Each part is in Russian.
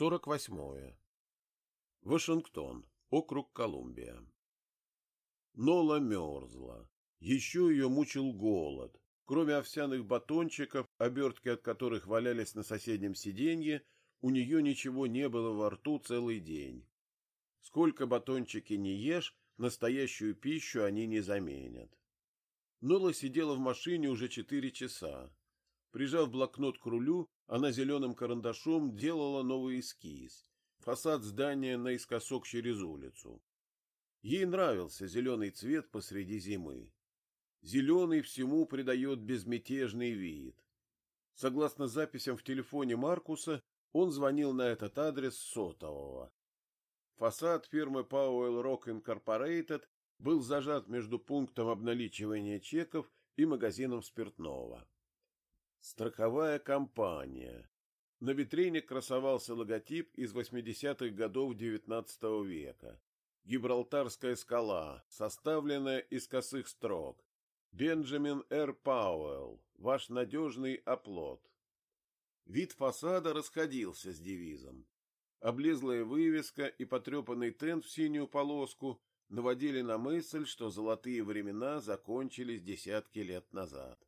48. Вашингтон, округ Колумбия. Нола мерзла. Еще ее мучил голод. Кроме овсяных батончиков, обертки от которых валялись на соседнем сиденье, у нее ничего не было во рту целый день. Сколько батончики не ешь, настоящую пищу они не заменят. Нола сидела в машине уже четыре часа. Прижав блокнот к рулю, она зеленым карандашом делала новый эскиз. Фасад здания наискосок через улицу. Ей нравился зеленый цвет посреди зимы. Зеленый всему придает безмятежный вид. Согласно записям в телефоне Маркуса, он звонил на этот адрес сотового. Фасад фирмы Powell Rock Incorporated был зажат между пунктом обналичивания чеков и магазином спиртного. Страховая компания. На витрине красовался логотип из 80-х годов XIX века. Гибралтарская скала, составленная из косых строк. Бенджамин Р. Пауэлл, ваш надежный оплот. Вид фасада расходился с девизом. Облезлая вывеска и потрепанный тент в синюю полоску наводили на мысль, что золотые времена закончились десятки лет назад.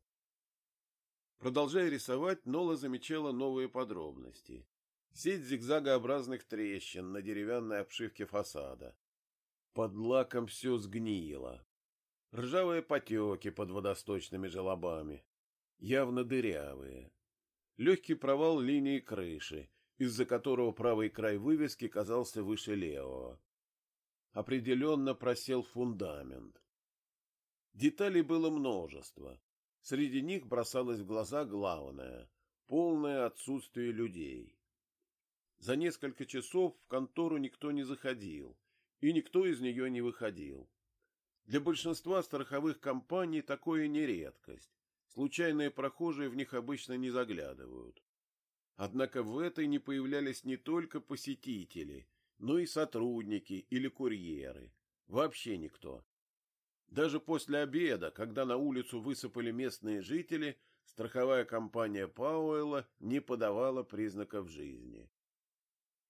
Продолжая рисовать, Нола замечала новые подробности. Сеть зигзагообразных трещин на деревянной обшивке фасада. Под лаком все сгнило. Ржавые потеки под водосточными желобами. Явно дырявые. Легкий провал линии крыши, из-за которого правый край вывески казался выше левого. Определенно просел фундамент. Деталей было множество. Среди них бросалось в глаза главное — полное отсутствие людей. За несколько часов в контору никто не заходил, и никто из нее не выходил. Для большинства страховых компаний такое не редкость. Случайные прохожие в них обычно не заглядывают. Однако в этой не появлялись не только посетители, но и сотрудники или курьеры. Вообще никто. Даже после обеда, когда на улицу высыпали местные жители, страховая компания Пауэлла не подавала признаков жизни.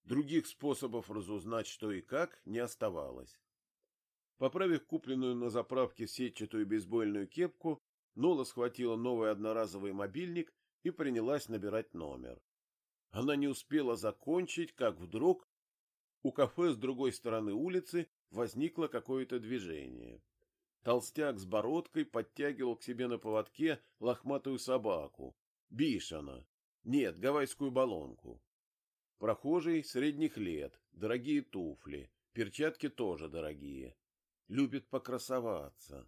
Других способов разузнать, что и как, не оставалось. Поправив купленную на заправке сетчатую бейсбольную кепку, Нола схватила новый одноразовый мобильник и принялась набирать номер. Она не успела закончить, как вдруг у кафе с другой стороны улицы возникло какое-то движение. Толстяк с бородкой подтягивал к себе на поводке лохматую собаку. Бишана. Нет, гавайскую баллонку. Прохожий средних лет, дорогие туфли, перчатки тоже дорогие. Любит покрасоваться.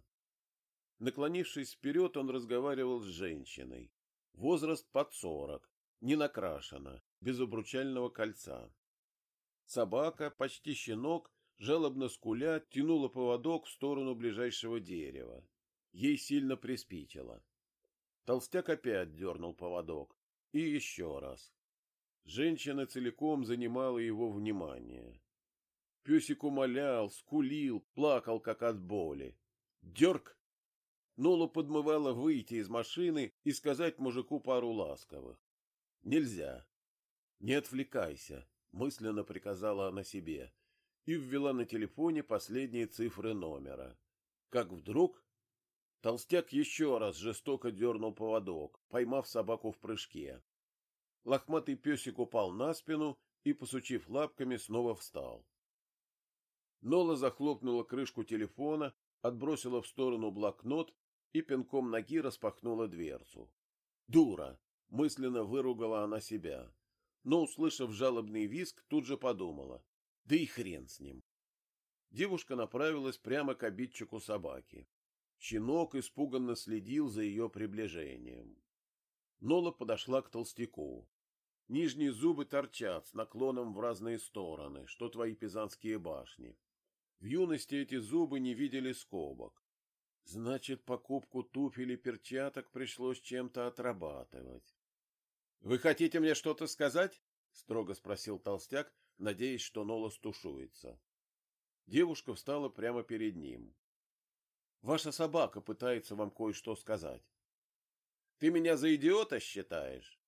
Наклонившись вперед, он разговаривал с женщиной. Возраст под сорок, не накрашена, без обручального кольца. Собака, почти щенок, жалобно скуля, тянула поводок в сторону ближайшего дерева. Ей сильно приспичило. Толстяк опять дернул поводок. И еще раз. Женщина целиком занимала его внимание. Песик умолял, скулил, плакал, как от боли. Дерг! Нолу подмывала выйти из машины и сказать мужику пару ласковых. Нельзя. Не отвлекайся, мысленно приказала она себе и ввела на телефоне последние цифры номера. Как вдруг толстяк еще раз жестоко дернул поводок, поймав собаку в прыжке. Лохматый песик упал на спину и, посучив лапками, снова встал. Нола захлопнула крышку телефона, отбросила в сторону блокнот и пинком ноги распахнула дверцу. «Дура!» — мысленно выругала она себя. Но, услышав жалобный визг, тут же подумала. Да и хрен с ним. Девушка направилась прямо к обидчику собаки. Щенок испуганно следил за ее приближением. Нола подошла к толстяку. Нижние зубы торчат с наклоном в разные стороны, что твои пизанские башни. В юности эти зубы не видели скобок. Значит, покупку туфель и перчаток пришлось чем-то отрабатывать. — Вы хотите мне что-то сказать? — строго спросил толстяк, надеясь, что Нола стушуется. Девушка встала прямо перед ним. — Ваша собака пытается вам кое-что сказать. — Ты меня за идиота считаешь?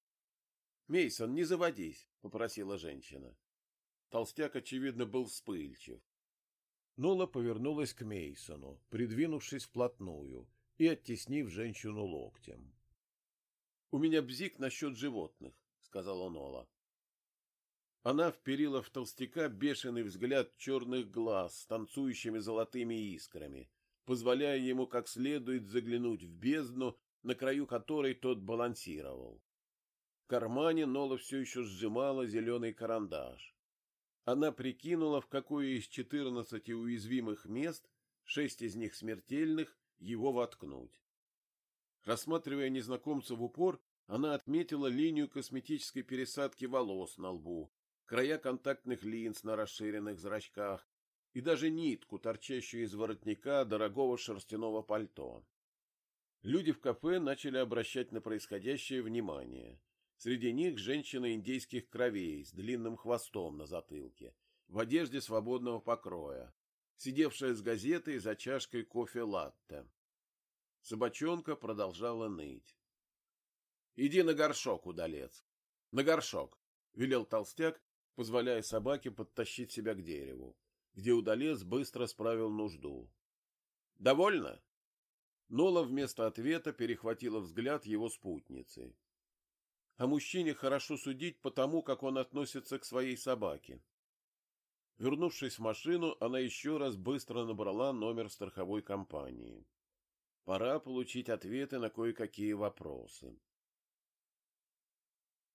Мейсон, не заводись, попросила женщина. Толстяк, очевидно, был вспыльчив. Нола повернулась к Мейсону, придвинувшись вплотную и оттеснив женщину локтем. — У меня бзик насчет животных, — сказала Нола. Она вперила в толстяка бешеный взгляд черных глаз с танцующими золотыми искрами, позволяя ему как следует заглянуть в бездну, на краю которой тот балансировал. В кармане Нола все еще сжимала зеленый карандаш. Она прикинула, в какое из четырнадцати уязвимых мест, шесть из них смертельных, его воткнуть. Рассматривая незнакомца в упор, она отметила линию косметической пересадки волос на лбу, края контактных линз на расширенных зрачках, и даже нитку, торчащую из воротника дорогого шерстяного пальто. Люди в кафе начали обращать на происходящее внимание. Среди них женщина индейских кровей с длинным хвостом на затылке, в одежде свободного покроя, сидевшая с газетой за чашкой кофе-латте. Собачонка продолжала ныть. — Иди на горшок, удалец. — На горшок, — велел толстяк, позволяя собаке подтащить себя к дереву где удалец быстро справил нужду. «Довольно?» Нола вместо ответа перехватила взгляд его спутницы. О мужчине хорошо судить по тому, как он относится к своей собаке. Вернувшись в машину, она еще раз быстро набрала номер страховой компании. Пора получить ответы на кое-какие вопросы.